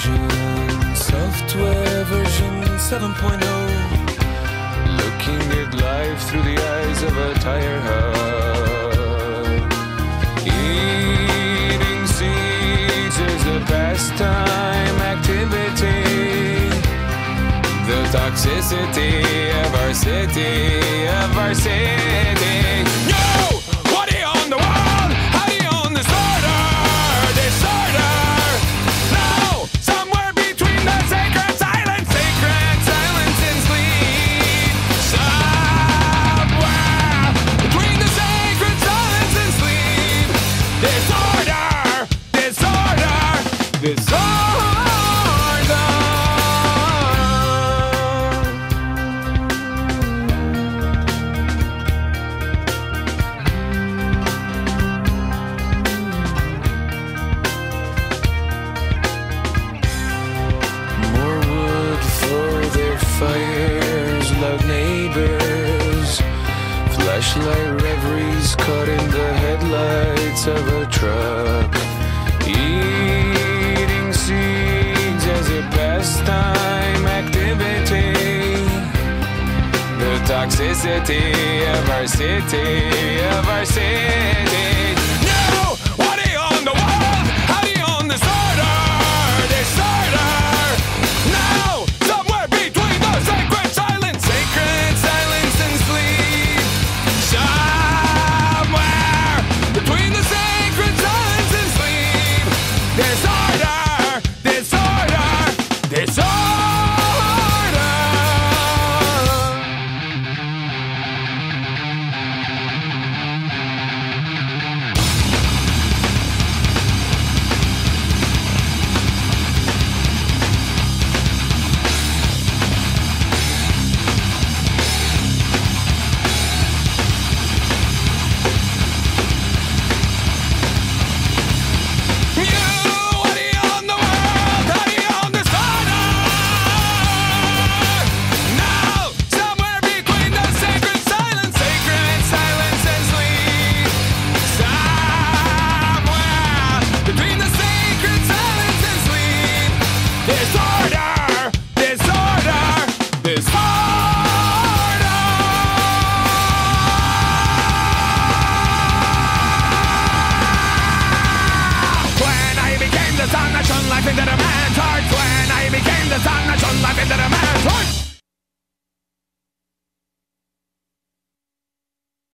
vision, software version 7.0. Looking at life through the eyes of a tire hub. Eating seeds is a pastime activity. The toxicity of our city, of our city. Yo! Disorder! Disorder! Disorder! More wood for their fires, loud neighbors. Flashlight reveries caught in the headlights of a truck. Eating seeds as a pastime activity. The toxicity of our city, of our city. Into the man's heart. When I became the sun that shone life into the man's heart.